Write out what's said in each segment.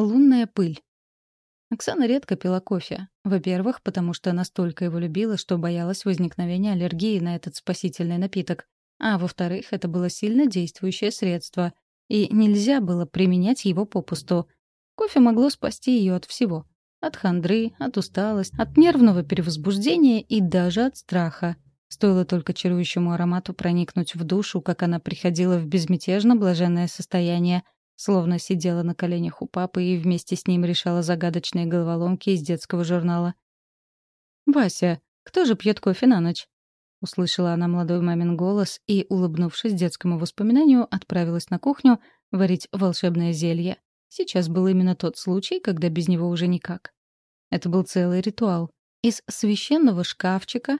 Лунная пыль. Оксана редко пила кофе. Во-первых, потому что настолько его любила, что боялась возникновения аллергии на этот спасительный напиток. А во-вторых, это было сильно действующее средство, и нельзя было применять его попусту. Кофе могло спасти ее от всего. От хандры, от усталости, от нервного перевозбуждения и даже от страха. Стоило только чарующему аромату проникнуть в душу, как она приходила в безмятежно блаженное состояние, словно сидела на коленях у папы и вместе с ним решала загадочные головоломки из детского журнала. «Вася, кто же пьет кофе на ночь?» Услышала она молодой мамин голос и, улыбнувшись детскому воспоминанию, отправилась на кухню варить волшебное зелье. Сейчас был именно тот случай, когда без него уже никак. Это был целый ритуал. Из священного шкафчика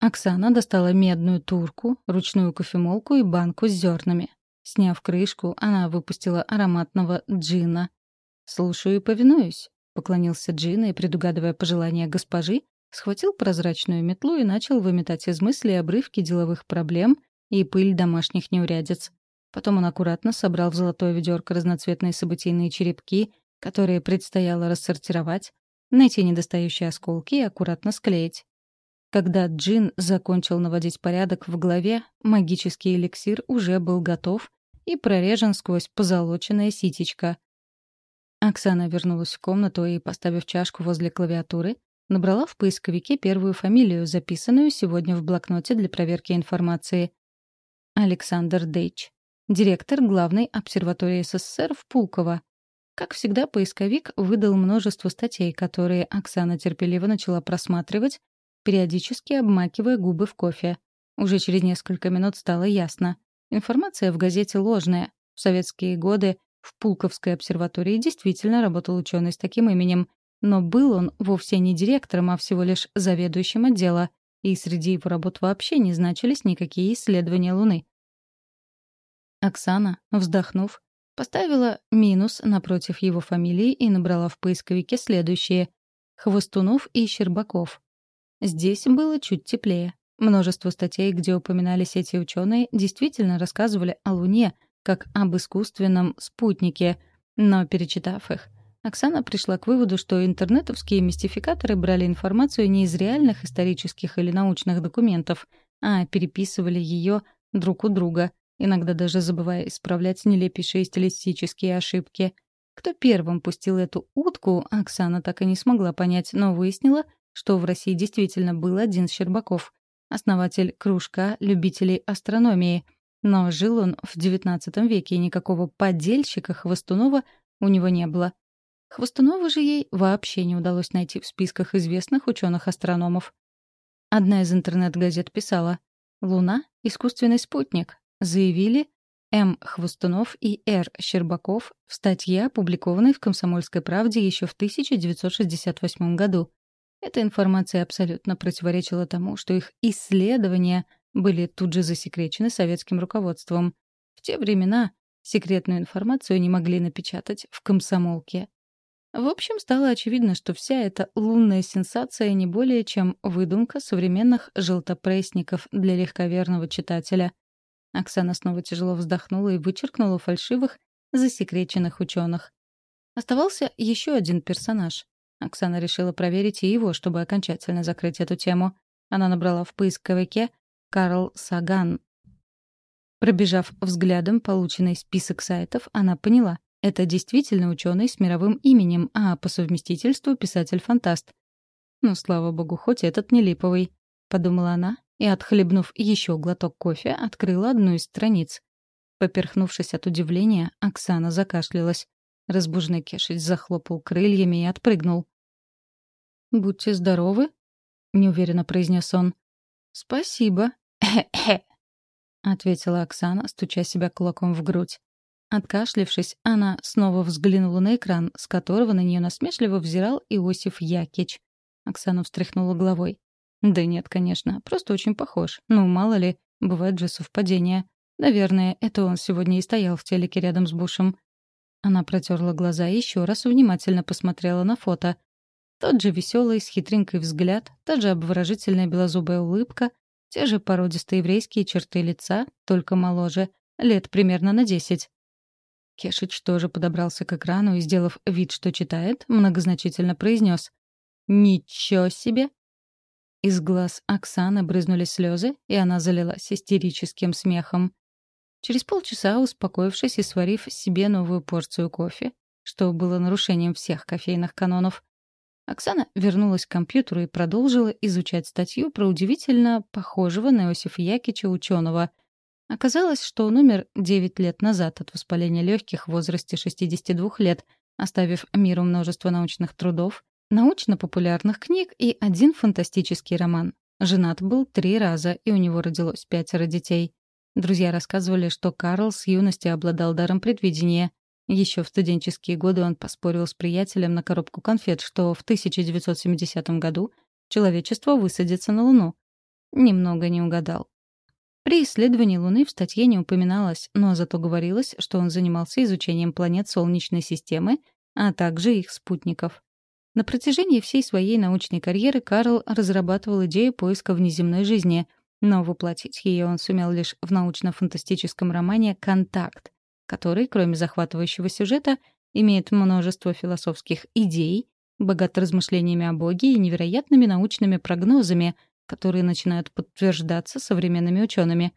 Оксана достала медную турку, ручную кофемолку и банку с зернами. Сняв крышку, она выпустила ароматного джина. «Слушаю и повинуюсь», — поклонился Джин и, предугадывая пожелания госпожи, схватил прозрачную метлу и начал выметать из мыслей обрывки деловых проблем и пыль домашних неурядиц. Потом он аккуратно собрал в золотое ведерко разноцветные событийные черепки, которые предстояло рассортировать, найти недостающие осколки и аккуратно склеить. Когда Джин закончил наводить порядок в голове, магический эликсир уже был готов и прорежен сквозь позолоченное ситечко. Оксана вернулась в комнату и, поставив чашку возле клавиатуры, набрала в поисковике первую фамилию, записанную сегодня в блокноте для проверки информации. Александр Дейч, директор главной обсерватории СССР в Пулково. Как всегда, поисковик выдал множество статей, которые Оксана терпеливо начала просматривать, периодически обмакивая губы в кофе. Уже через несколько минут стало ясно. Информация в газете ложная. В советские годы в Пулковской обсерватории действительно работал ученый с таким именем, но был он вовсе не директором, а всего лишь заведующим отдела, и среди его работ вообще не значились никакие исследования Луны. Оксана, вздохнув, поставила минус напротив его фамилии и набрала в поисковике следующие — Хвостунов и Щербаков. Здесь было чуть теплее. Множество статей, где упоминались эти ученые, действительно рассказывали о Луне как об искусственном спутнике, но, перечитав их, Оксана пришла к выводу, что интернетовские мистификаторы брали информацию не из реальных исторических или научных документов, а переписывали ее друг у друга, иногда даже забывая исправлять нелепейшие стилистические ошибки. Кто первым пустил эту утку, Оксана так и не смогла понять, но выяснила, что в России действительно был один Щербаков, основатель кружка любителей астрономии. Но жил он в XIX веке, и никакого подельщика Хвостунова у него не было. Хвостунова же ей вообще не удалось найти в списках известных ученых-астрономов. Одна из интернет-газет писала «Луна — искусственный спутник», заявили М. Хвостунов и Р. Щербаков в статье, опубликованной в «Комсомольской правде» еще в 1968 году. Эта информация абсолютно противоречила тому, что их исследования были тут же засекречены советским руководством. В те времена секретную информацию не могли напечатать в комсомолке. В общем, стало очевидно, что вся эта лунная сенсация не более чем выдумка современных желтопрессников для легковерного читателя. Оксана снова тяжело вздохнула и вычеркнула фальшивых, засекреченных ученых. Оставался еще один персонаж Оксана решила проверить и его, чтобы окончательно закрыть эту тему. Она набрала в поисковике «Карл Саган». Пробежав взглядом полученный список сайтов, она поняла — это действительно ученый с мировым именем, а по совместительству писатель-фантаст. «Ну, слава богу, хоть этот не липовый», — подумала она, и, отхлебнув еще глоток кофе, открыла одну из страниц. Поперхнувшись от удивления, Оксана закашлялась. Разбуженный Кешич захлопал крыльями и отпрыгнул. «Будьте здоровы», — неуверенно произнес он. «Спасибо», — ответила Оксана, стуча себя кулаком в грудь. Откашлившись, она снова взглянула на экран, с которого на нее насмешливо взирал Иосиф Якич. Оксана встряхнула головой. «Да нет, конечно, просто очень похож. Ну, мало ли, бывает же совпадение. Наверное, это он сегодня и стоял в телеке рядом с Бушем». Она протерла глаза и еще раз внимательно посмотрела на фото — тот же веселый, с хитринкой взгляд, та же обворожительная белозубая улыбка, те же породистые еврейские черты лица, только моложе, лет примерно на десять. Кешич тоже подобрался к экрану и, сделав вид, что читает, многозначительно произнес «Ничего себе!». Из глаз Оксаны брызнули слезы, и она залилась истерическим смехом. Через полчаса, успокоившись и сварив себе новую порцию кофе, что было нарушением всех кофейных канонов, Оксана вернулась к компьютеру и продолжила изучать статью про удивительно похожего на Иосифа Якича ученого. Оказалось, что он умер 9 лет назад от воспаления легких в возрасте 62 лет, оставив миру множество научных трудов, научно-популярных книг и один фантастический роман. Женат был три раза, и у него родилось пятеро детей. Друзья рассказывали, что Карл с юности обладал даром предвидения. Еще в студенческие годы он поспорил с приятелем на коробку конфет, что в 1970 году человечество высадится на Луну. Немного не угадал. При исследовании Луны в статье не упоминалось, но зато говорилось, что он занимался изучением планет Солнечной системы, а также их спутников. На протяжении всей своей научной карьеры Карл разрабатывал идею поиска внеземной жизни, но воплотить ее он сумел лишь в научно-фантастическом романе «Контакт», который, кроме захватывающего сюжета, имеет множество философских идей, богат размышлениями о Боге и невероятными научными прогнозами, которые начинают подтверждаться современными учеными.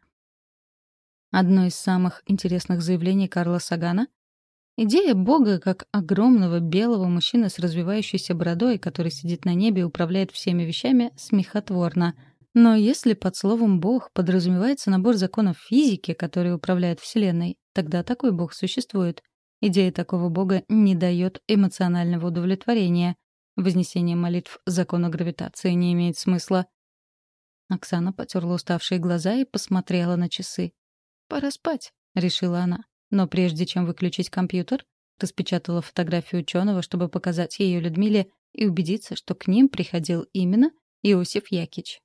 Одно из самых интересных заявлений Карла Сагана — идея Бога как огромного белого мужчины с развивающейся бородой, который сидит на небе и управляет всеми вещами, смехотворна. Но если под словом «бог» подразумевается набор законов физики, которые управляют Вселенной, Тогда такой бог существует. Идея такого бога не дает эмоционального удовлетворения. Вознесение молитв закону гравитации не имеет смысла. Оксана потерла уставшие глаза и посмотрела на часы. «Пора спать», — решила она. Но прежде чем выключить компьютер, распечатала фотографию ученого, чтобы показать ее Людмиле и убедиться, что к ним приходил именно Иосиф Якич.